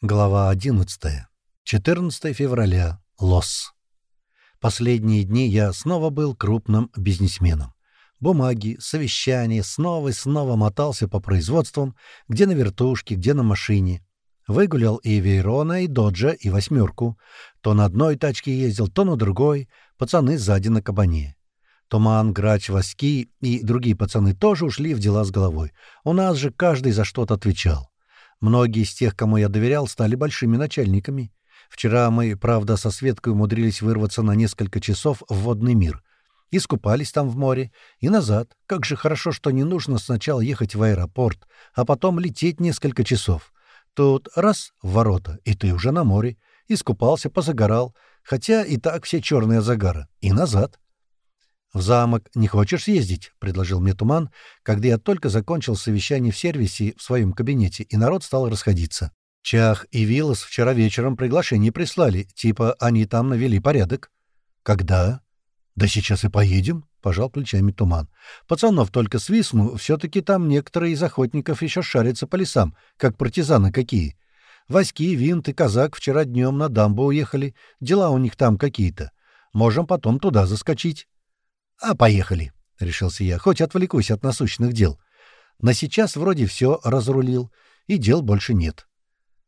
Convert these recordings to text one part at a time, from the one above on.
Глава 11. 14 февраля. Лос. Последние дни я снова был крупным бизнесменом. Бумаги, совещания, снова и снова мотался по производствам, где на вертушке, где на машине. Выгулял и Вейрона, и Доджа, и восьмерку. То на одной тачке ездил, то на другой. Пацаны сзади на кабане. Туман, Грач, Васьки и другие пацаны тоже ушли в дела с головой. У нас же каждый за что-то отвечал. Многие из тех, кому я доверял, стали большими начальниками. Вчера мы, правда, со Светкой умудрились вырваться на несколько часов в водный мир. Искупались там в море и назад. Как же хорошо, что не нужно сначала ехать в аэропорт, а потом лететь несколько часов. Тут раз — в ворота, и ты уже на море. Искупался, позагорал, хотя и так все черные загара. И назад. «В замок не хочешь съездить?» — предложил мне Туман, когда я только закончил совещание в сервисе в своем кабинете, и народ стал расходиться. Чах и Виллас вчера вечером приглашение прислали, типа они там навели порядок. «Когда?» «Да сейчас и поедем», — пожал плечами Туман. «Пацанов только свистну, все-таки там некоторые из охотников еще шарятся по лесам, как партизаны какие. Васьки, Винт и Казак вчера днем на дамбу уехали, дела у них там какие-то. Можем потом туда заскочить». «А поехали», — решился я, — «хоть отвлекусь от насущных дел. На сейчас вроде все разрулил, и дел больше нет».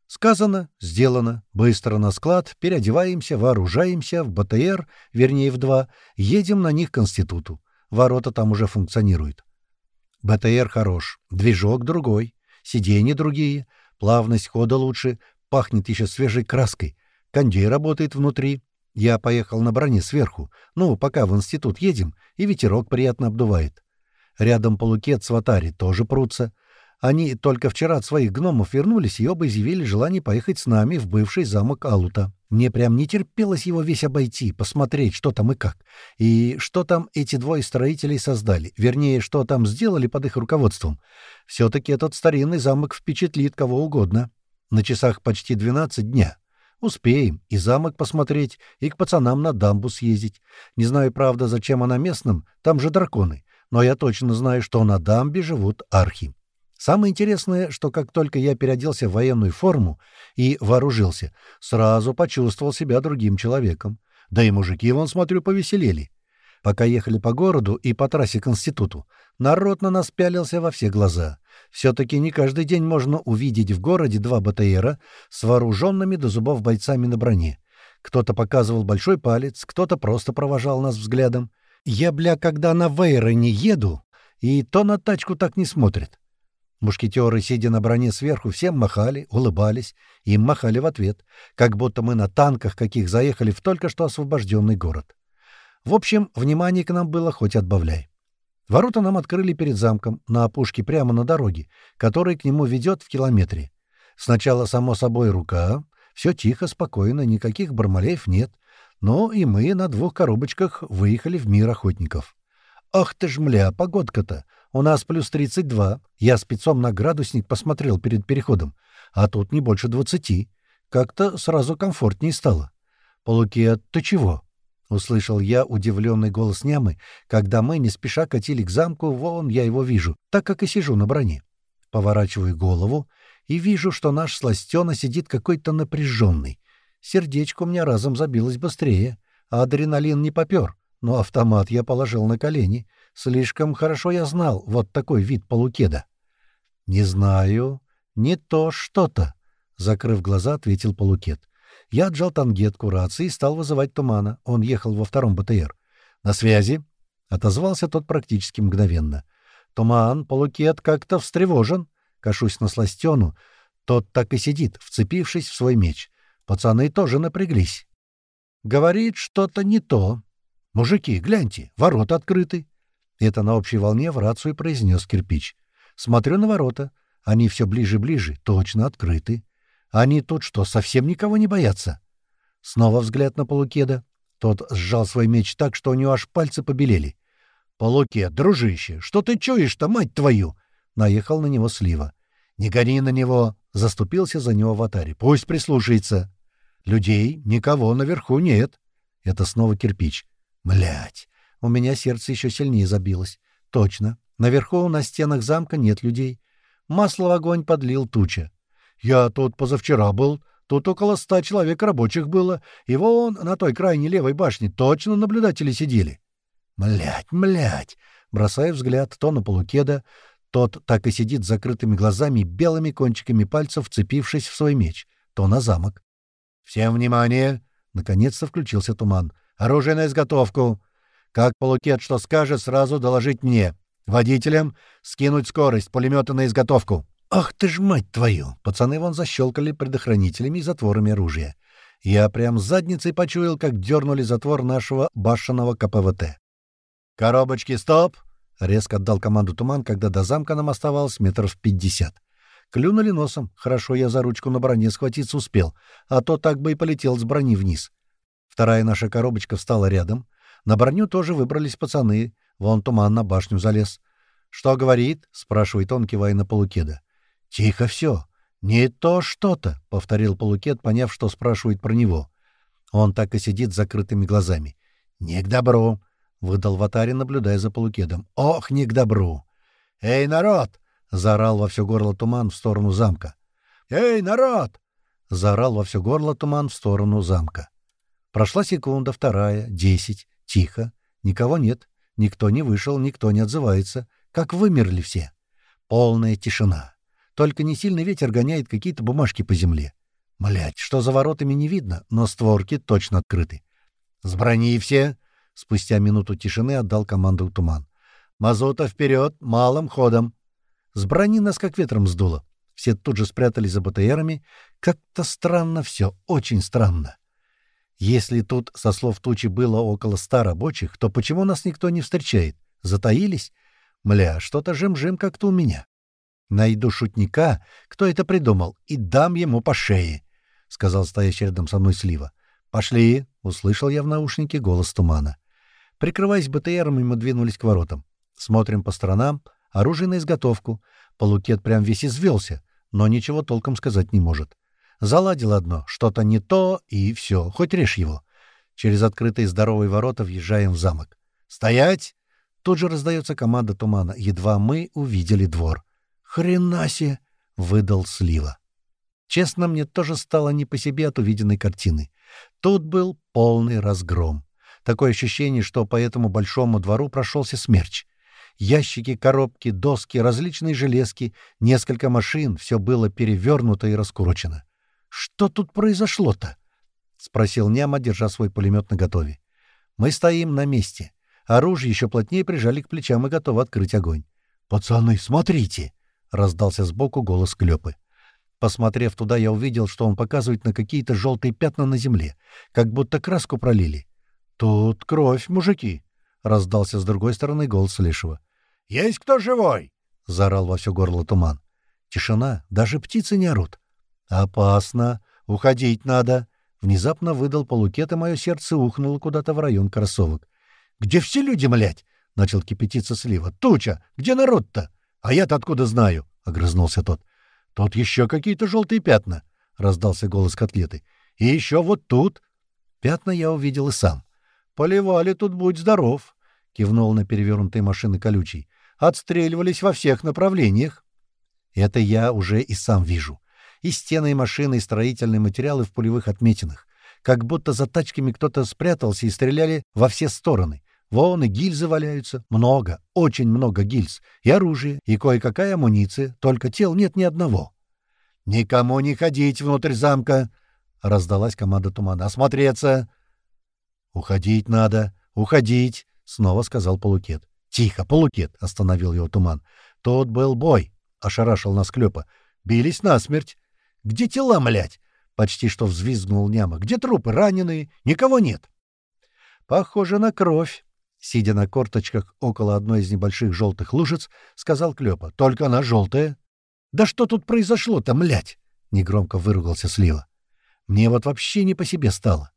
Сказано, сделано. Быстро на склад, переодеваемся, вооружаемся, в БТР, вернее в два, едем на них к институту. Ворота там уже функционируют. БТР хорош, движок другой, сиденья другие, плавность хода лучше, пахнет еще свежей краской, кондей работает внутри, я поехал на броне сверху, ну, пока в институт едем, и ветерок приятно обдувает. Рядом полукет с Ватари тоже прутся. Они только вчера от своих гномов вернулись и оба изъявили желание поехать с нами в бывший замок Алута. Мне прям не терпелось его весь обойти, посмотреть, что там и как. И что там эти двое строителей создали, вернее, что там сделали под их руководством. Все-таки этот старинный замок впечатлит кого угодно. На часах почти 12 дня. Успеем и замок посмотреть, и к пацанам на дамбу съездить. Не знаю, правда, зачем она местным, там же драконы, но я точно знаю, что на дамбе живут архи. Самое интересное, что как только я переоделся в военную форму и вооружился, сразу почувствовал себя другим человеком. Да и мужики, вон, смотрю, повеселели. Пока ехали по городу и по трассе к институту, народ на нас пялился во все глаза. Все-таки не каждый день можно увидеть в городе два БТРа с вооруженными до зубов бойцами на броне. Кто-то показывал большой палец, кто-то просто провожал нас взглядом. Я, бля, когда на Вейроне еду, и то на тачку так не смотрят. Мушкетеры, сидя на броне сверху, всем махали, улыбались, им махали в ответ, как будто мы на танках каких заехали в только что освобожденный город. В общем, внимание к нам было хоть отбавляй. Ворота нам открыли перед замком, на опушке прямо на дороге, которая к нему ведет в километре. Сначала, само собой, рука. Все тихо, спокойно, никаких бармалеев нет. Но и мы на двух коробочках выехали в мир охотников. «Ах ты ж, мля, погодка-то! У нас плюс 32. Я спецом на градусник посмотрел перед переходом. А тут не больше двадцати. Как-то сразу комфортнее стало. Полукет, ты чего?» Услышал я удивленный голос нямы, когда мы не спеша катили к замку, вон я его вижу, так как и сижу на броне. Поворачиваю голову и вижу, что наш сластена сидит какой-то напряженный. Сердечко у меня разом забилось быстрее, а адреналин не попер, но автомат я положил на колени. Слишком хорошо я знал вот такой вид полукеда. — Не знаю. Не то что-то, — закрыв глаза, ответил полукед. Я отжал тангетку рации и стал вызывать Тумана. Он ехал во втором БТР. «На связи?» — отозвался тот практически мгновенно. «Туман, полукет как-то встревожен». Кашусь на сластену. Тот так и сидит, вцепившись в свой меч. Пацаны тоже напряглись. «Говорит, что-то не то. Мужики, гляньте, ворота открыты». Это на общей волне в рацию произнес кирпич. «Смотрю на ворота. Они все ближе-ближе, точно открыты. Они тут что, совсем никого не боятся? Снова взгляд на Полукеда. Тот сжал свой меч так, что у него аж пальцы побелели. «Полукед, дружище, что ты чуешь-то, мать твою?» Наехал на него Слива. «Не гони на него!» — заступился за него в атаре. «Пусть прислушается!» «Людей никого наверху нет!» Это снова кирпич. Млять, у меня сердце еще сильнее забилось. Точно, наверху на стенах замка нет людей. Масло в огонь подлил туча. Я тут позавчера был. Тут около ста человек рабочих было. И вон на той крайней левой башне точно наблюдатели сидели. Млять, млять! Бросая взгляд то на полукеда, тот так и сидит с закрытыми глазами, белыми кончиками пальцев, вцепившись в свой меч, то на замок. «Всем внимание!» — наконец-то включился туман. «Оружие на изготовку! Как полукет что скажет, сразу доложить мне. Водителям скинуть скорость, пулеметы на изготовку!» «Ах ты ж мать твою!» Пацаны вон защелкали предохранителями и затворами оружия. Я прям задницей почуял, как дернули затвор нашего башенного КПВТ. «Коробочки, стоп!» Резко отдал команду туман, когда до замка нам оставалось метров пятьдесят. Клюнули носом. Хорошо, я за ручку на броне схватиться успел, а то так бы и полетел с брони вниз. Вторая наша коробочка встала рядом. На броню тоже выбрались пацаны. Вон туман на башню залез. «Что говорит?» — спрашивает он, кивая на полукеда. «Тихо все. Не то что-то», — повторил полукед, поняв, что спрашивает про него. Он так и сидит с закрытыми глазами. «Не к добру. — выдал Ватари, наблюдая за полукедом. «Ох, не к добру!» «Эй, народ!» — заорал во все горло туман в сторону замка. «Эй, народ!» — заорал во все горло туман в сторону замка. Прошла секунда, вторая, десять. Тихо. Никого нет. Никто не вышел, никто не отзывается. Как вымерли все. Полная тишина. Только не сильный ветер гоняет какие-то бумажки по земле. Млять, что за воротами не видно, но створки точно открыты. «С брони все!» Спустя минуту тишины отдал команду туман. «Мазута вперед, малым ходом!» С брони нас как ветром сдуло. Все тут же спрятались за БТРами. Как-то странно все, очень странно. Если тут, со слов тучи, было около ста рабочих, то почему нас никто не встречает? Затаились? Мля, что-то жим-жим как-то у меня. Найду шутника, кто это придумал, и дам ему по шее, — сказал стоящий рядом со мной Слива. «Пошли!» — услышал я в наушнике голос тумана. Прикрываясь БТРом, мы двинулись к воротам. Смотрим по сторонам, оружие на изготовку. Полукет прям весь извелся, но ничего толком сказать не может. Заладил одно, что-то не то, и все, хоть режь его. Через открытые здоровые ворота въезжаем в замок. «Стоять!» Тут же раздается команда тумана. Едва мы увидели двор. «Хренасе!» — выдал Слива. Честно, мне тоже стало не по себе от увиденной картины. Тут был полный разгром. Такое ощущение, что по этому большому двору прошелся смерч. Ящики, коробки, доски, различные железки, несколько машин — все было перевернуто и раскурочено. «Что тут произошло-то?» — спросил Няма, держа свой пулемет наготове. «Мы стоим на месте. Оружие еще плотнее прижали к плечам и готовы открыть огонь. «Пацаны, смотрите!» — раздался сбоку голос Клёпы. Посмотрев туда, я увидел, что он показывает на какие-то желтые пятна на земле, как будто краску пролили. «Тут кровь, мужики!» — раздался с другой стороны голос Лешего. «Есть кто живой?» — заорал во все горло туман. Тишина, даже птицы не орут. «Опасно! Уходить надо!» Внезапно выдал полукет, и мое сердце ухнуло куда-то в район кроссовок. «Где все люди, млять?» — начал кипятиться слива. «Туча! Где народ-то?» «А я-то откуда знаю?» — огрызнулся тот. «Тут еще какие-то желтые пятна!» — раздался голос котлеты. «И еще вот тут!» Пятна я увидел и сам. «Поливали тут, будь здоров», — кивнул на перевернутые машины колючий. «Отстреливались во всех направлениях». Это я уже и сам вижу. И стены, и машины, и строительные материалы в пулевых отметинах. Как будто за тачками кто-то спрятался и стреляли во все стороны. Вон и гильзы валяются. Много, очень много гильз. И оружие, и кое-какая амуниция. Только тел нет ни одного. «Никому не ходить внутрь замка!» — раздалась команда тумана. «Осмотреться!» «Уходить надо, уходить!» — снова сказал Полукет. «Тихо, Полукет!» — остановил его туман. «Тот был бой!» — ошарашил нас Клёпа. «Бились насмерть!» «Где тела, млять?» — почти что взвизгнул Няма. «Где трупы? Раненые? Никого нет!» «Похоже на кровь!» Сидя на корточках около одной из небольших желтых лужиц, сказал Клёпа. «Только она желтая!» «Да что тут произошло-то, млять?» — негромко выругался Слива. «Мне вот вообще не по себе стало.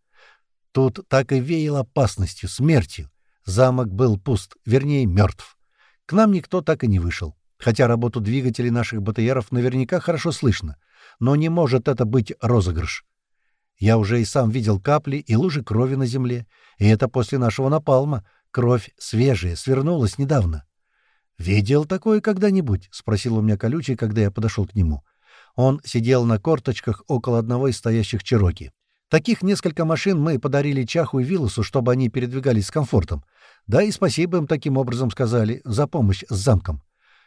Тут так и веял опасностью, смертью. Замок был пуст, вернее, мертв. К нам никто так и не вышел. Хотя работу двигателей наших БТРов наверняка хорошо слышно. Но не может это быть розыгрыш. Я уже и сам видел капли и лужи крови на земле. И это после нашего напалма. Кровь свежая, свернулась недавно. «Видел такое когда-нибудь?» — спросил у меня колючий, когда я подошел к нему. Он сидел на корточках около одного из стоящих Чироки. Таких несколько машин мы подарили Чаху и Вилусу, чтобы они передвигались с комфортом. Да и спасибо им таким образом сказали за помощь с замком.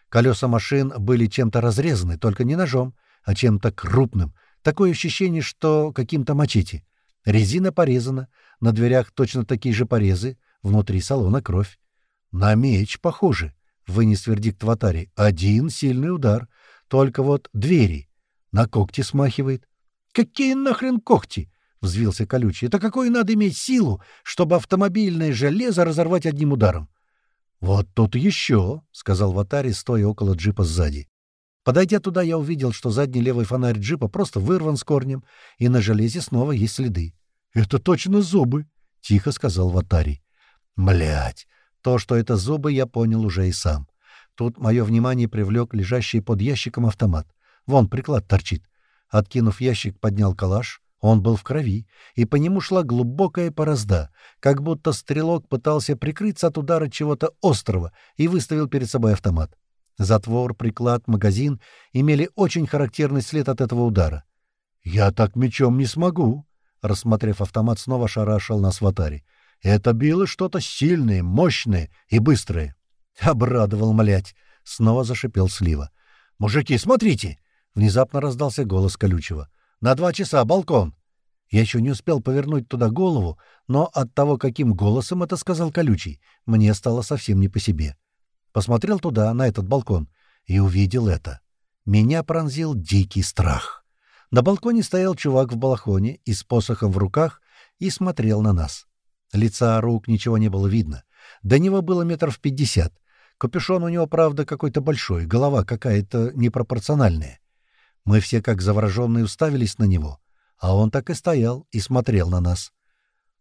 Колеса машин были чем-то разрезаны, только не ножом, а чем-то крупным. Такое ощущение, что каким-то мачете. Резина порезана, на дверях точно такие же порезы, внутри салона кровь. На меч похоже, вынес вердикт Ватари. Один сильный удар, только вот двери. На когти смахивает. Какие нахрен когти? — взвился колючий. «Это какой надо иметь силу, чтобы автомобильное железо разорвать одним ударом?» «Вот тут еще», — сказал Ватари, стоя около джипа сзади. Подойдя туда, я увидел, что задний левый фонарь джипа просто вырван с корнем, и на железе снова есть следы. «Это точно зубы», — тихо сказал Ватари. Млять, то, что это зубы, я понял уже и сам. Тут мое внимание привлек лежащий под ящиком автомат. Вон приклад торчит. Откинув ящик, поднял калаш, он был в крови, и по нему шла глубокая порозда, как будто стрелок пытался прикрыться от удара чего-то острого и выставил перед собой автомат. Затвор, приклад, магазин имели очень характерный след от этого удара. «Я так мечом не смогу», — рассмотрев автомат, снова шарашил нас в атаре. «Это било что-то сильное, мощное и быстрое». «Обрадовал, млять!» — снова зашипел Слива. «Мужики, смотрите!» — внезапно раздался голос колючего. На два часа балкон!» Я еще не успел повернуть туда голову, но от того, каким голосом это сказал колючий, мне стало совсем не по себе. Посмотрел туда, на этот балкон, и увидел это. Меня пронзил дикий страх. На балконе стоял чувак в балахоне и с посохом в руках и смотрел на нас. Лица, рук ничего не было видно. До него было метров пятьдесят. Капюшон у него, правда, какой-то большой, голова какая-то непропорциональная. Мы все как завороженные уставились на него, а он так и стоял и смотрел на нас.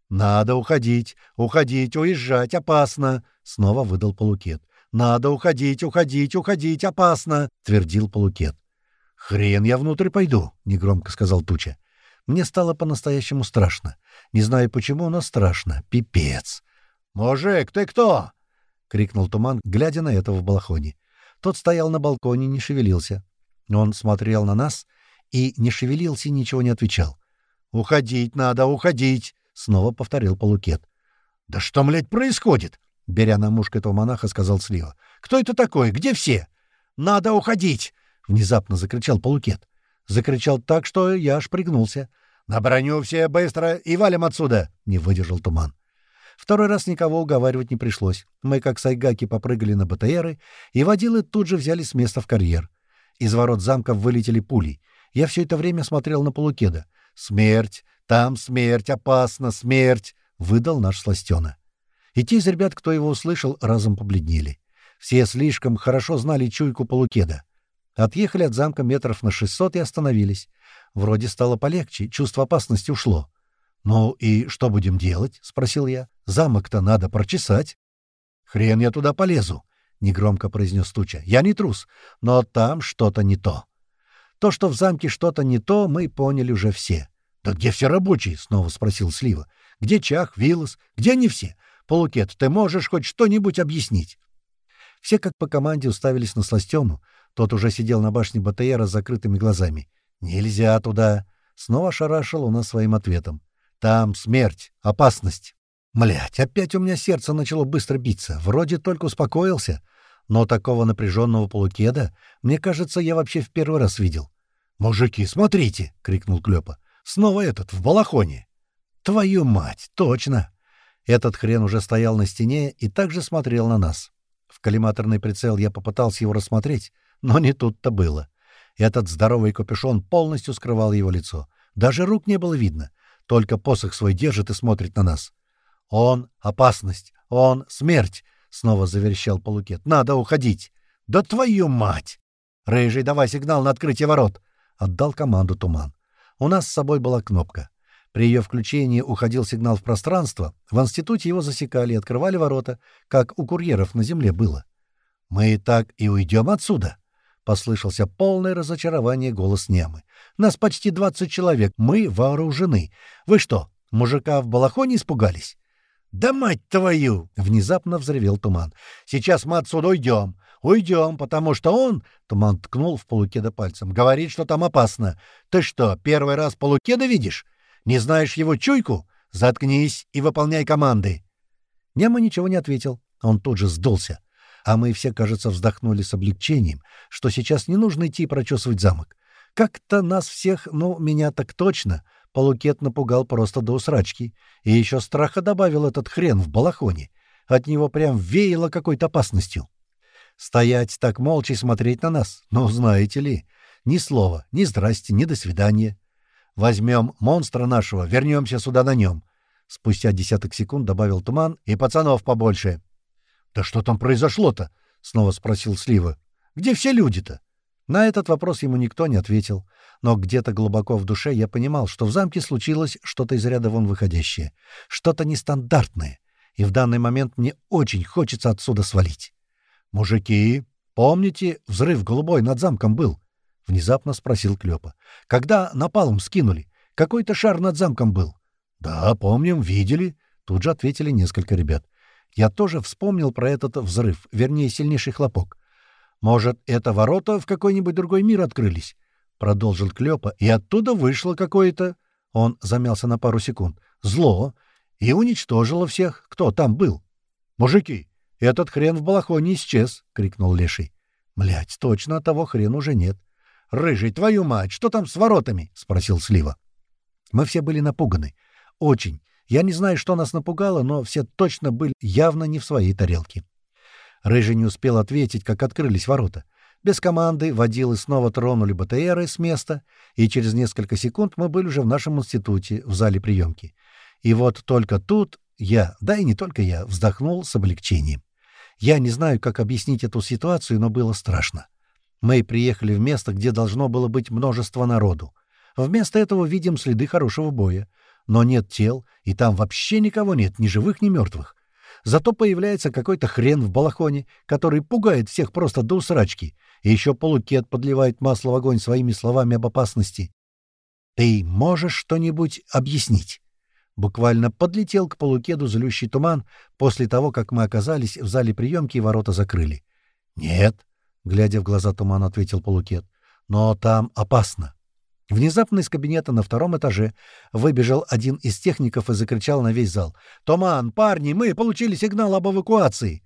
«Надо уходить, уходить, уезжать, опасно!» — снова выдал Полукет. «Надо уходить, уходить, уходить, опасно!» — твердил Полукет. «Хрен я внутрь пойду!» — негромко сказал Туча. Мне стало по-настоящему страшно. Не знаю почему, но страшно. Пипец! «Мужик, ты кто?» — крикнул Туман, глядя на этого в балахоне. Тот стоял на балконе, не шевелился. Он смотрел на нас и не шевелился ничего не отвечал. «Уходить надо, уходить!» — снова повторил Полукет. «Да что, млядь, происходит?» — беря на мушку этого монаха, сказал Слива. «Кто это такой? Где все?» «Надо уходить!» — внезапно закричал Полукет. Закричал так, что я аж пригнулся. «На броню все быстро и валим отсюда!» — не выдержал туман. Второй раз никого уговаривать не пришлось. Мы, как сайгаки, попрыгали на БТРы, и водилы тут же взяли с места в карьер. Из ворот замка вылетели пули. Я все это время смотрел на полукеда. «Смерть! Там смерть! Опасно! Смерть!» — выдал наш сластена. И те из ребят, кто его услышал, разом побледнели. Все слишком хорошо знали чуйку полукеда. Отъехали от замка метров на 600 и остановились. Вроде стало полегче, чувство опасности ушло. «Ну и что будем делать?» — спросил я. «Замок-то надо прочесать». «Хрен я туда полезу. — негромко произнес Туча. «Я не трус, но там что-то не то». То, что в замке что-то не то, мы поняли уже все. «Да где все рабочие?» — снова спросил Слива. «Где Чах, Вилос? Где они все? Полукет, ты можешь хоть что-нибудь объяснить?» Все как по команде уставились на Сластену. Тот уже сидел на башне БТРа с закрытыми глазами. «Нельзя туда!» — снова шарашил у нас своим ответом. «Там смерть, опасность!» Млять, опять у меня сердце начало быстро биться. Вроде только успокоился. Но такого напряженного полукеда, мне кажется, я вообще в первый раз видел. «Мужики, смотрите!» — крикнул Клёпа. «Снова этот, в балахоне!» «Твою мать! Точно!» Этот хрен уже стоял на стене и также смотрел на нас. В коллиматорный прицел я попытался его рассмотреть, но не тут-то было. Этот здоровый капюшон полностью скрывал его лицо. Даже рук не было видно. Только посох свой держит и смотрит на нас. «Он — опасность! Он — смерть!» — снова заверещал Полукет. «Надо уходить!» «Да твою мать!» «Рыжий, давай сигнал на открытие ворот!» — отдал команду Туман. У нас с собой была кнопка. При ее включении уходил сигнал в пространство, в институте его засекали и открывали ворота, как у курьеров на земле было. «Мы и так и уйдем отсюда!» — послышался полное разочарование голос Немы. «Нас почти двадцать человек, мы вооружены. Вы что, мужика в балахоне испугались?» «Да мать твою!» — внезапно взревел туман. «Сейчас мы отсюда уйдем. «Уйдем, потому что он...» — Туман ткнул в полукеда пальцем. «Говорит, что там опасно. Ты что, первый раз полукеда видишь? Не знаешь его чуйку? Заткнись и выполняй команды!» Нема ничего не ответил. Он тут же сдулся. А мы все, кажется, вздохнули с облегчением, что сейчас не нужно идти прочесывать замок. Как-то нас всех, ну, меня так точно, полукет напугал просто до усрачки. И еще страха добавил этот хрен в балахоне. От него прям веяло какой-то опасностью. Стоять так молча и смотреть на нас? Ну, знаете ли, ни слова, ни здрасте, ни до свидания. Возьмем монстра нашего, вернемся сюда на нем. Спустя десяток секунд добавил туман и пацанов побольше. «Да что там произошло-то?» — снова спросил Слива. «Где все люди-то?» На этот вопрос ему никто не ответил, но где-то глубоко в душе я понимал, что в замке случилось что-то из ряда вон выходящее, что-то нестандартное, и в данный момент мне очень хочется отсюда свалить. «Мужики, помните, взрыв голубой над замком был?» — внезапно спросил Клёпа. «Когда напалм скинули, какой-то шар над замком был». «Да, помним, видели», — тут же ответили несколько ребят. Я тоже вспомнил про этот взрыв, вернее, сильнейший хлопок. «Может, это ворота в какой-нибудь другой мир открылись?» — продолжил Клёпа. «И оттуда вышло какое-то...» Он замялся на пару секунд. «Зло. И уничтожило всех, кто там был. Мужики, «Этот хрен в балахоне исчез!» — крикнул Леший. «Блядь, точно, того хрен уже нет!» «Рыжий, твою мать, что там с воротами?» — спросил Слива. Мы все были напуганы. Очень. Я не знаю, что нас напугало, но все точно были явно не в своей тарелке. Рыжий не успел ответить, как открылись ворота. Без команды водилы снова тронули БТРы с места, и через несколько секунд мы были уже в нашем институте, в зале приемки. И вот только тут я, да и не только я, вздохнул с облегчением. Я не знаю, как объяснить эту ситуацию, но было страшно. Мы приехали в место, где должно было быть множество народу. Вместо этого видим следы хорошего боя. Но нет тел, и там вообще никого нет, ни живых, ни мертвых. Зато появляется какой-то хрен в балахоне, который пугает всех просто до усрачки, и еще полукет подливает масло в огонь своими словами об опасности. «Ты можешь что-нибудь объяснить?» Буквально подлетел к полукеду злющий туман после того, как мы оказались в зале приемки и ворота закрыли. «Нет», — глядя в глаза тумана, ответил полукет, — «но там опасно». Внезапно из кабинета на втором этаже выбежал один из техников и закричал на весь зал. «Туман, парни, мы получили сигнал об эвакуации!»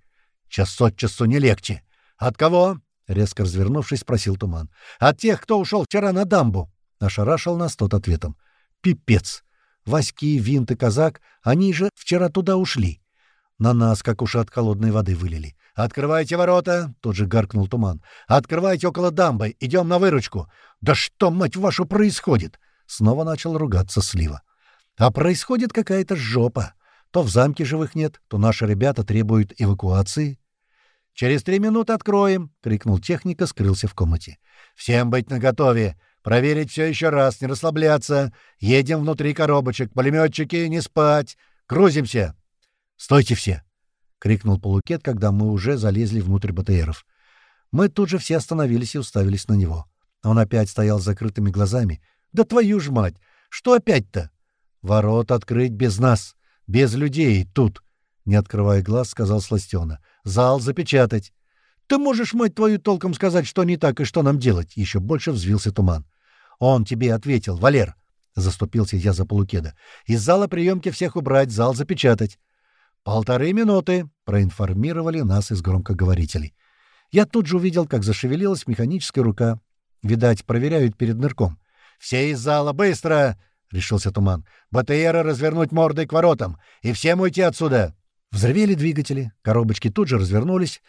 «Час от часу не легче!» «От кого?» — резко развернувшись, спросил Туман. «От тех, кто ушел вчера на дамбу!» — ошарашил нас тот ответом. «Пипец! Васьки, Винт и Казак, они же вчера туда ушли. На нас, как уж от холодной воды, вылили. «Открывайте ворота!» — тут же гаркнул туман. «Открывайте около дамбы! Идем на выручку!» «Да что, мать вашу, происходит?» Снова начал ругаться Слива. «А происходит какая-то жопа. То в замке живых нет, то наши ребята требуют эвакуации». «Через три минуты откроем!» — крикнул техника, скрылся в комнате. «Всем быть наготове! Проверить все еще раз, не расслабляться. Едем внутри коробочек. Пулеметчики, не спать. Грузимся. Стойте все! — крикнул Полукет, когда мы уже залезли внутрь БТРов. Мы тут же все остановились и уставились на него. Он опять стоял с закрытыми глазами. «Да твою ж мать! Что опять-то?» «Ворот открыть без нас, без людей, тут!» Не открывая глаз, сказал Сластена. «Зал запечатать!» «Ты можешь, мать твою, толком сказать, что не так и что нам делать?» Еще больше взвился туман. «Он тебе ответил, Валер!» — заступился я за полукеда. «Из зала приемки всех убрать, зал запечатать». «Полторы минуты», — проинформировали нас из громкоговорителей. Я тут же увидел, как зашевелилась механическая рука. Видать, проверяют перед нырком. «Все из зала, быстро!» — решился Туман. «БТРы развернуть мордой к воротам, и всем уйти отсюда!» Взревели двигатели, коробочки тут же развернулись.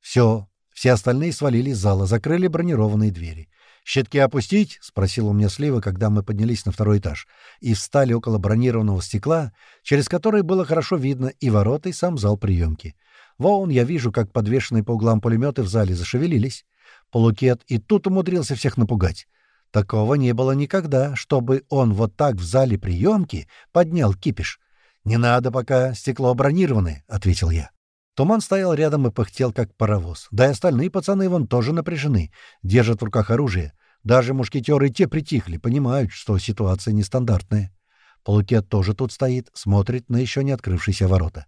Все, все остальные свалили из зала, закрыли бронированные двери. «Щитки опустить?» — спросил у меня слева, когда мы поднялись на второй этаж, и встали около бронированного стекла, через которое было хорошо видно и ворота, и сам зал приемки. Вон я вижу, как подвешенные по углам пулеметы в зале зашевелились. Полукет и тут умудрился всех напугать. Такого не было никогда, чтобы он вот так в зале приемки поднял кипиш. «Не надо пока, стекло бронированное», — ответил я. Туман стоял рядом и пыхтел, как паровоз. Да и остальные пацаны вон тоже напряжены, держат в руках оружие. Даже мушкетеры те притихли, понимают, что ситуация нестандартная. Полукет тоже тут стоит, смотрит на еще не открывшиеся ворота.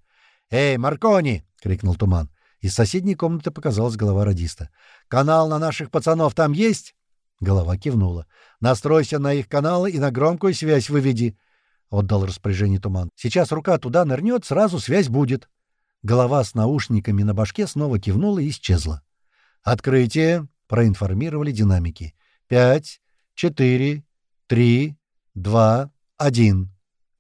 «Эй, Маркони!» — крикнул Туман. Из соседней комнаты показалась голова радиста. «Канал на наших пацанов там есть?» Голова кивнула. «Настройся на их каналы и на громкую связь выведи», — отдал распоряжение Туман. «Сейчас рука туда нырнет, сразу связь будет». Голова с наушниками на башке снова кивнула и исчезла. «Открытие!» — проинформировали динамики. «Пять, четыре, три, два, один».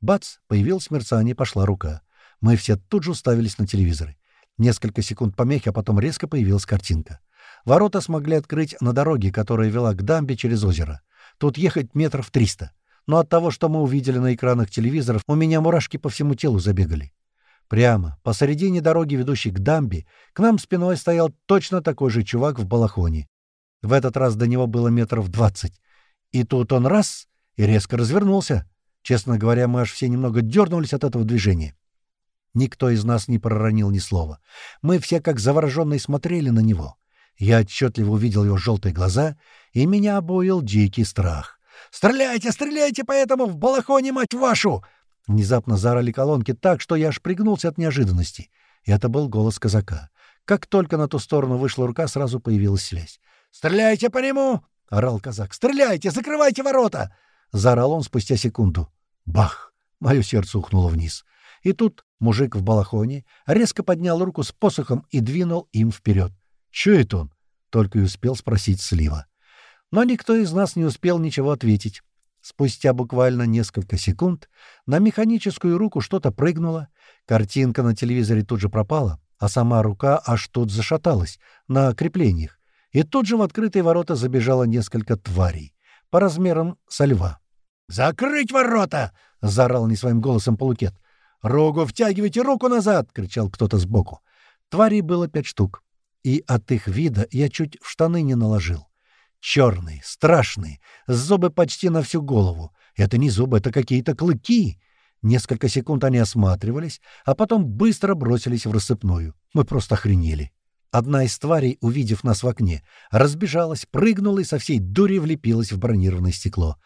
Бац! Появилось мерцание, пошла рука. Мы все тут же уставились на телевизоры. Несколько секунд помехи, а потом резко появилась картинка. Ворота смогли открыть на дороге, которая вела к дамбе через озеро. Тут ехать метров триста. Но от того, что мы увидели на экранах телевизоров, у меня мурашки по всему телу забегали. Прямо, посередине дороги, ведущей к дамбе, к нам спиной стоял точно такой же чувак в балахоне. В этот раз до него было метров двадцать. И тут он раз — и резко развернулся. Честно говоря, мы аж все немного дернулись от этого движения. Никто из нас не проронил ни слова. Мы все как завороженные смотрели на него. Я отчетливо увидел его желтые глаза, и меня обоил дикий страх. «Стреляйте, стреляйте по этому в балахоне, мать вашу!» Внезапно заорали колонки так, что я аж пригнулся от неожиданности. И это был голос казака. Как только на ту сторону вышла рука, сразу появилась связь. «Стреляйте по нему!» — орал казак. «Стреляйте! Закрывайте ворота!» — заорал он спустя секунду. Бах! Мое сердце ухнуло вниз. И тут мужик в балахоне резко поднял руку с посохом и двинул им вперед. «Чё это он?» — только и успел спросить Слива. Но никто из нас не успел ничего ответить. Спустя буквально несколько секунд на механическую руку что-то прыгнуло, картинка на телевизоре тут же пропала, а сама рука аж тут зашаталась, на креплениях, и тут же в открытые ворота забежало несколько тварей, по размерам со льва. «Закрыть ворота!» — заорал не своим голосом полукет. «Рогу втягивайте руку назад!» — кричал кто-то сбоку. Тварей было пять штук, и от их вида я чуть в штаны не наложил. Черный, страшный, зубы почти на всю голову. Это не зубы, это какие-то клыки. Несколько секунд они осматривались, а потом быстро бросились в рассыпную. Мы просто охренели. Одна из тварей, увидев нас в окне, разбежалась, прыгнула и со всей дури влепилась в бронированное стекло.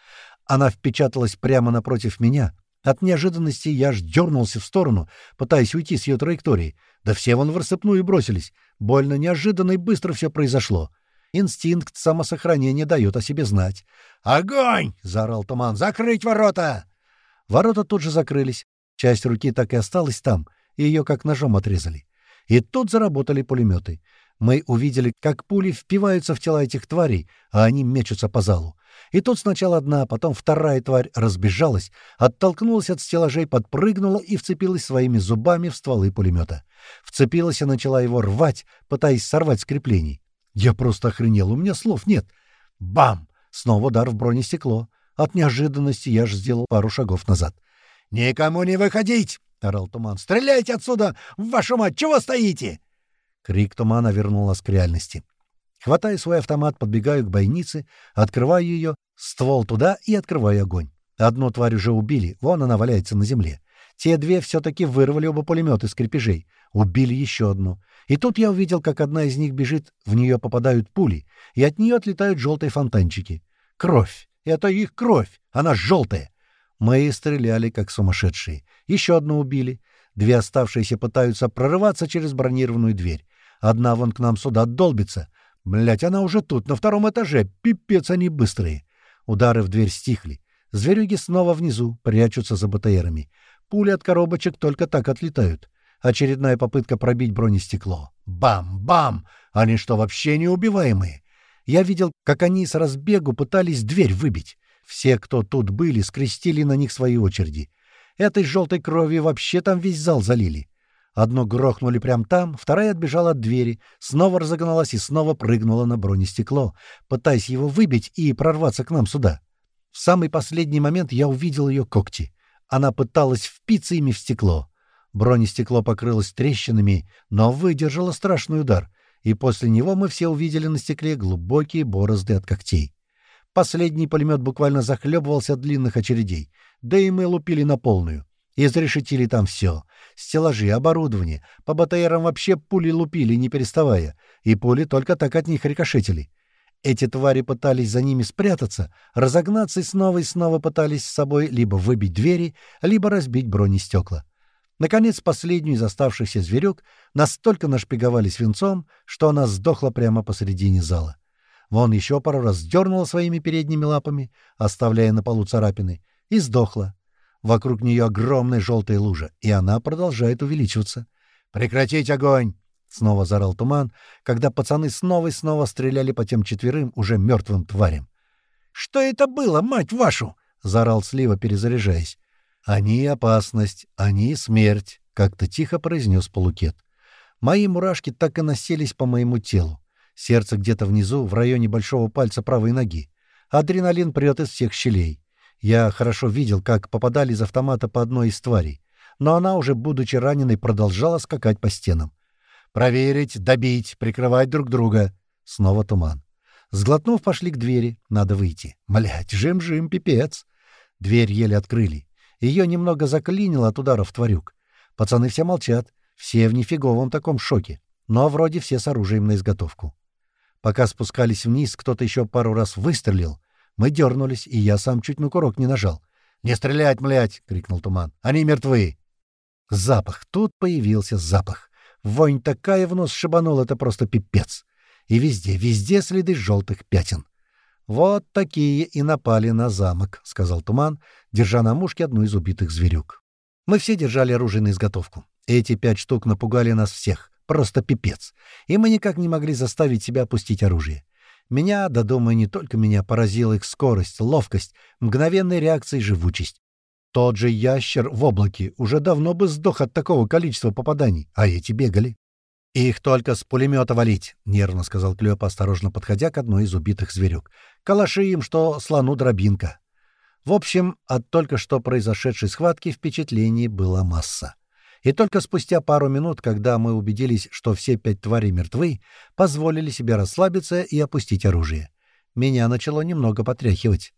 Она впечаталась прямо напротив меня. От неожиданности я аж дернулся в сторону, пытаясь уйти с ее траектории. Да все вон в рассыпную бросились. Больно неожиданно и быстро все произошло. Инстинкт самосохранения дает о себе знать. «Огонь!» — заорал Туман. «Закрыть ворота!» Ворота тут же закрылись. Часть руки так и осталась там, и ее как ножом отрезали. И тут заработали пулеметы. Мы увидели, как пули впиваются в тела этих тварей, а они мечутся по залу. И тут сначала одна, потом вторая тварь разбежалась, оттолкнулась от стеллажей, подпрыгнула и вцепилась своими зубами в стволы пулемета. Вцепилась и начала его рвать, пытаясь сорвать с креплений. Я просто охренел, у меня слов нет. Бам! Снова удар в бронестекло. От неожиданности я же сделал пару шагов назад. «Никому не выходить!» — орал Туман. «Стреляйте отсюда! Вашу мать! Чего стоите?» Крик Тумана вернул к реальности. Хватая свой автомат, подбегаю к бойнице, открываю ее, ствол туда и открываю огонь. Одну тварь уже убили, вон она валяется на земле. Те две все-таки вырвали оба пулемета из крепежей. Убили еще одну. И тут я увидел, как одна из них бежит, в нее попадают пули, и от нее отлетают желтые фонтанчики. Кровь! Это их кровь! Она желтая! Мы стреляли, как сумасшедшие. Еще одну убили. Две оставшиеся пытаются прорываться через бронированную дверь. Одна вон к нам сюда долбится. Блять, она уже тут, на втором этаже. Пипец они быстрые. Удары в дверь стихли. Зверюги снова внизу, прячутся за БТРами. Пули от коробочек только так отлетают. Очередная попытка пробить бронестекло. Бам! Бам! Они что, вообще неубиваемые? Я видел, как они с разбегу пытались дверь выбить. Все, кто тут были, скрестили на них свои очереди. Этой желтой кровью вообще там весь зал залили. Одно грохнули прямо там, вторая отбежала от двери, снова разогналась и снова прыгнула на бронестекло, пытаясь его выбить и прорваться к нам сюда. В самый последний момент я увидел ее когти. Она пыталась впиться ими в стекло. Бронестекло покрылось трещинами, но выдержало страшный удар, и после него мы все увидели на стекле глубокие борозды от когтей. Последний пулемет буквально захлебывался от длинных очередей, да и мы лупили на полную. Изрешетили там все. Стеллажи, оборудование. По БТРам вообще пули лупили, не переставая. И пули только так от них рикошетили. Эти твари пытались за ними спрятаться, разогнаться и снова и снова пытались с собой либо выбить двери, либо разбить бронестекла. Наконец, последнюю из оставшихся зверюк настолько нашпиговали свинцом, что она сдохла прямо посредине зала. Вон еще пару раз дернула своими передними лапами, оставляя на полу царапины, и сдохла. Вокруг нее огромная желтая лужа, и она продолжает увеличиваться. «Прекратить огонь!» — снова заорал туман, когда пацаны снова и снова стреляли по тем четверым уже мертвым тварям. «Что это было, мать вашу?» — заорал Слива, перезаряжаясь. «Они — опасность, они — смерть», — как-то тихо произнес Полукет. Мои мурашки так и населись по моему телу. Сердце где-то внизу, в районе большого пальца правой ноги. Адреналин прет из всех щелей. Я хорошо видел, как попадали из автомата по одной из тварей. Но она, уже будучи раненой, продолжала скакать по стенам. «Проверить, добить, прикрывать друг друга». Снова туман. Сглотнув, пошли к двери. Надо выйти. Блядь, жим-жим, пипец. Дверь еле открыли. Ее немного заклинило от ударов тварюк. Пацаны все молчат. Все в нифиговом таком шоке. Но вроде все с оружием на изготовку. Пока спускались вниз, кто-то еще пару раз выстрелил. Мы дернулись, и я сам чуть на курок не нажал. «Не стрелять, млять!» — крикнул Туман. «Они мертвы!» Запах. Тут появился запах. Вонь такая в нос шибанула, это просто пипец. И везде, везде следы желтых пятен. «Вот такие и напали на замок», — сказал Туман, держа на мушке одну из убитых зверюк. Мы все держали оружие на изготовку. Эти пять штук напугали нас всех. Просто пипец. И мы никак не могли заставить себя опустить оружие. Меня, да думаю, не только меня, поразила их скорость, ловкость, мгновенная реакция и живучесть. Тот же ящер в облаке уже давно бы сдох от такого количества попаданий, а эти бегали. «Их только с пулемета валить», — нервно сказал Клёпа, осторожно подходя к одной из убитых зверюк. «Калаши им, что слону дробинка». В общем, от только что произошедшей схватки впечатлений была масса. И только спустя пару минут, когда мы убедились, что все пять тварей мертвы, позволили себе расслабиться и опустить оружие. Меня начало немного потряхивать.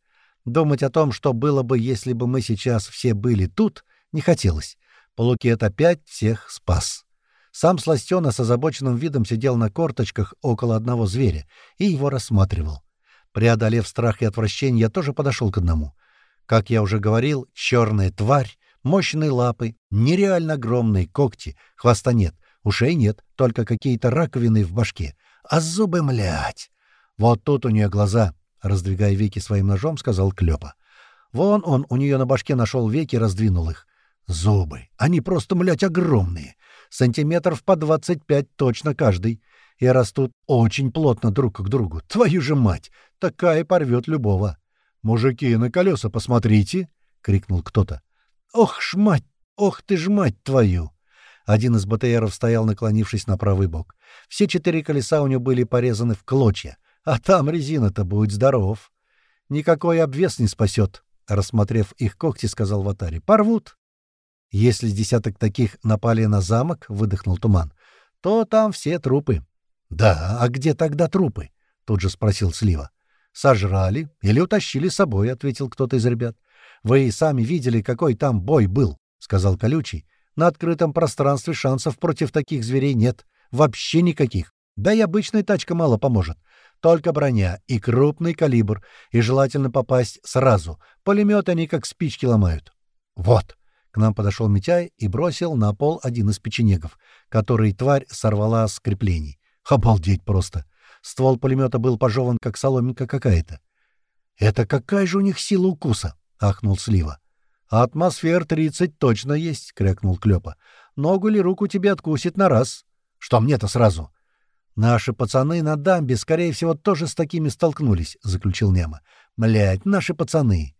Думать о том, что было бы, если бы мы сейчас все были тут, не хотелось. Полукет опять всех спас. Сам Сластена с озабоченным видом сидел на корточках около одного зверя и его рассматривал. Преодолев страх и отвращение, я тоже подошел к одному. Как я уже говорил, черная тварь Мощные лапы, нереально огромные когти, хвоста нет, ушей нет, только какие-то раковины в башке. А зубы, млять! Вот тут у нее глаза, раздвигая веки своим ножом, сказал Клёпа. Вон он у нее на башке нашел веки и раздвинул их. Зубы. Они просто, млять, огромные. Сантиметров по двадцать пять точно каждый. И растут очень плотно друг к другу. Твою же мать! Такая порвет любого. «Мужики, на колеса посмотрите!» — крикнул кто-то. «Ох ж мать! Ох ты ж мать твою!» Один из БТРов стоял, наклонившись на правый бок. Все четыре колеса у него были порезаны в клочья. А там резина-то будет здоров. Никакой обвес не спасет, — рассмотрев их когти, сказал Ватари. Порвут. Если десяток таких напали на замок, — выдохнул Туман, — то там все трупы. — Да, а где тогда трупы? — тут же спросил Слива. — Сожрали или утащили с собой, — ответил кто-то из ребят. Вы и сами видели, какой там бой был, — сказал Колючий. На открытом пространстве шансов против таких зверей нет. Вообще никаких. Да и обычная тачка мало поможет. Только броня и крупный калибр, и желательно попасть сразу. Пулеметы они как спички ломают. Вот. К нам подошел Митяй и бросил на пол один из печенегов, который тварь сорвала с креплений. Обалдеть просто. Ствол пулемета был пожеван, как соломинка какая-то. Это какая же у них сила укуса? — ахнул Слива. «Атмосфер тридцать точно есть», — крякнул Клёпа. «Ногу или руку тебе откусит на раз». «Что мне-то сразу?» «Наши пацаны на дамбе, скорее всего, тоже с такими столкнулись», — заключил Нема. «Млядь, наши пацаны».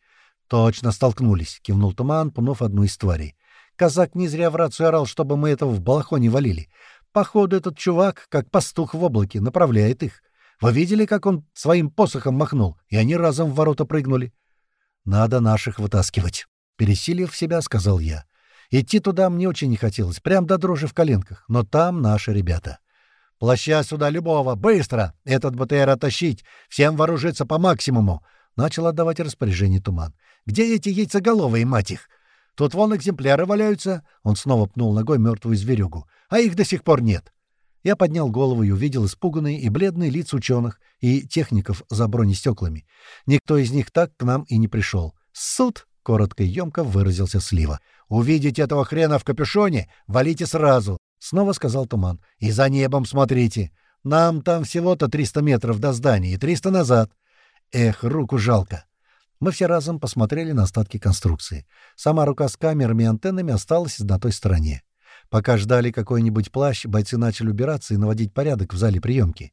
«Точно столкнулись», — кивнул Туман, пнув одну из тварей. «Казак не зря в рацию орал, чтобы мы этого в балахоне валили. Походу, этот чувак, как пастух в облаке, направляет их. Вы видели, как он своим посохом махнул, и они разом в ворота прыгнули? Надо наших вытаскивать. Пересилив себя, сказал я. Идти туда мне очень не хотелось, прям до дрожи в коленках, но там наши ребята. «Плаща сюда любого! Быстро! Этот БТР оттащить! Всем вооружиться по максимуму!» Начал отдавать распоряжение Туман. «Где эти яйцеголовые, мать их? Тут вон экземпляры валяются!» Он снова пнул ногой мертвую зверюгу. «А их до сих пор нет!» Я поднял голову и увидел испуганные и бледные лица ученых и техников за бронестеклами. Никто из них так к нам и не пришел. «Суд!» — коротко и емко выразился Слива. «Увидите этого хрена в капюшоне, валите сразу!» — снова сказал Туман. «И за небом смотрите. Нам там всего-то 300 метров до здания и 300 назад. Эх, руку жалко!» Мы все разом посмотрели на остатки конструкции. Сама рука с камерами и антеннами осталась на той стороне. Пока ждали какой-нибудь плащ, бойцы начали убираться и наводить порядок в зале приемки.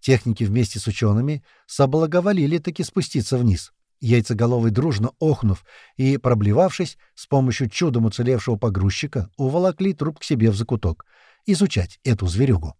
Техники вместе с учеными соблаговолили таки спуститься вниз. Яйцеголовый дружно охнув и проблевавшись, с помощью чудом уцелевшего погрузчика уволокли труп к себе в закуток. Изучать эту зверюгу.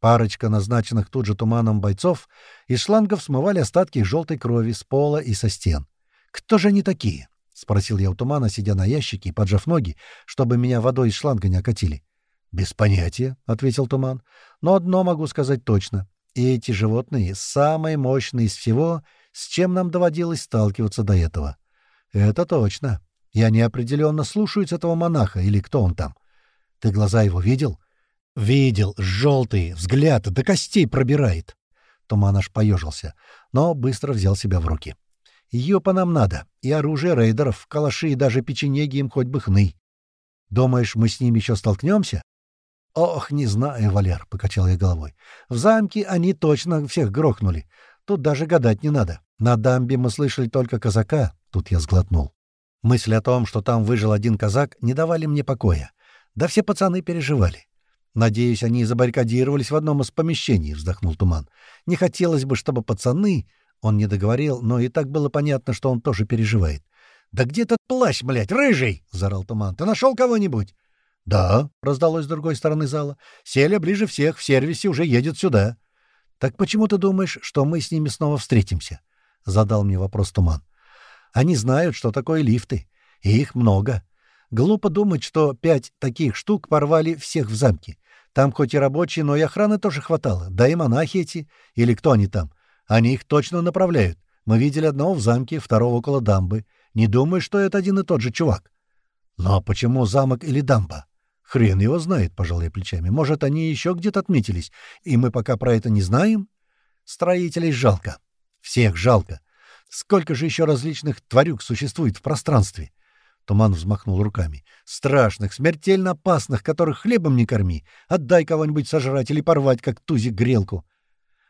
Парочка назначенных тут же туманом бойцов из шлангов смывали остатки желтой крови с пола и со стен. «Кто же они такие?» — спросил я у тумана, сидя на ящике и поджав ноги, чтобы меня водой из шланга не окатили. «Без понятия», — ответил туман. «Но одно могу сказать точно. Эти животные самые мощные из всего, с чем нам доводилось сталкиваться до этого. Это точно. И они определенно слушаются этого монаха, или кто он там. Ты глаза его видел? Видел, желтый, взгляд до костей пробирает. Туман аж поежился, но быстро взял себя в руки. Ее по нам надо, и оружие рейдеров, калаши и даже печенеги им хоть бы хны. Думаешь, мы с ними еще столкнемся? «Ох, не знаю, Валер», — покачал я головой. «В замке они точно всех грохнули. Тут даже гадать не надо. На дамбе мы слышали только казака». Тут я сглотнул. Мысль о том, что там выжил один казак, не давали мне покоя. Да все пацаны переживали. «Надеюсь, они забаррикадировались в одном из помещений», — вздохнул Туман. «Не хотелось бы, чтобы пацаны...» Он не договорил, но и так было понятно, что он тоже переживает. «Да где тот плащ, блядь, рыжий?» — заорал Туман. «Ты нашел кого-нибудь?» «Да», — раздалось с другой стороны зала. «Селя ближе всех, в сервисе уже едет сюда». «Так почему ты думаешь, что мы с ними снова встретимся?» — задал мне вопрос Туман. «Они знают, что такое лифты, и их много. Глупо думать, что пять таких штук порвали всех в замке. Там хоть и рабочие, но и охраны тоже хватало. Да и монахи эти, или кто они там. Они их точно направляют. Мы видели одного в замке, второго около дамбы. Не думаю, что это один и тот же чувак. Но почему замок или дамба? Хрен его знает, пожал я плечами. Может, они еще где-то отметились, и мы пока про это не знаем? Строителей жалко. Всех жалко. Сколько же еще различных тварюк существует в пространстве? Туман взмахнул руками. Страшных, смертельно опасных, которых хлебом не корми. Отдай кого-нибудь сожрать или порвать, как тузик грелку.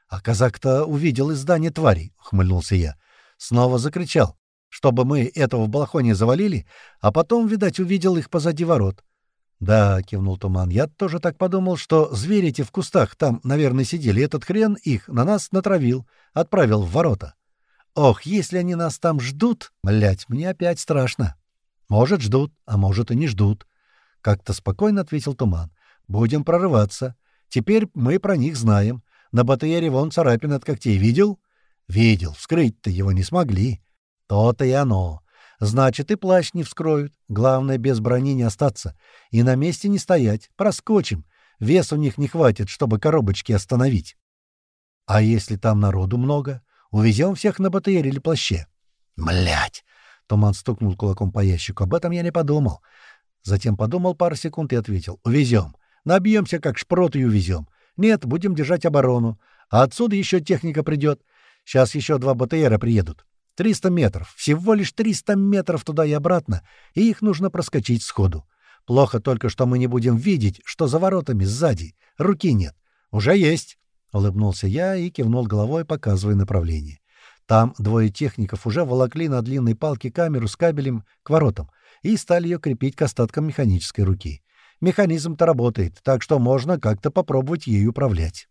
А казак-то увидел издание тварей, — ухмыльнулся я. Снова закричал, чтобы мы этого в балахоне завалили, а потом, видать, увидел их позади ворот. «Да», — кивнул Туман, — «я тоже так подумал, что звери эти в кустах там, наверное, сидели, этот хрен их на нас натравил, отправил в ворота. Ох, если они нас там ждут, блядь, мне опять страшно». «Может, ждут, а может, и не ждут», — как-то спокойно ответил Туман. «Будем прорываться. Теперь мы про них знаем. На БТРе вон царапин от когтей видел?» «Видел. Вскрыть-то его не смогли». «То-то и оно. Значит, и плащ не вскроют. Главное, без брони не остаться. И на месте не стоять. Проскочим. Вес у них не хватит, чтобы коробочки остановить. А если там народу много? Увезем всех на БТР или плаще? Млять! Туман стукнул кулаком по ящику. Об этом я не подумал. Затем подумал пару секунд и ответил. Увезем. Набьемся, как шпрот, и увезем. Нет, будем держать оборону. А отсюда еще техника придет. Сейчас еще два БТРа приедут. 300 метров, всего лишь 300 метров туда и обратно, и их нужно проскочить сходу. Плохо только, что мы не будем видеть, что за воротами сзади. Руки нет. Уже есть. Улыбнулся я и кивнул головой, показывая направление. Там двое техников уже волокли на длинной палке камеру с кабелем к воротам и стали ее крепить к остаткам механической руки. Механизм-то работает, так что можно как-то попробовать ею управлять.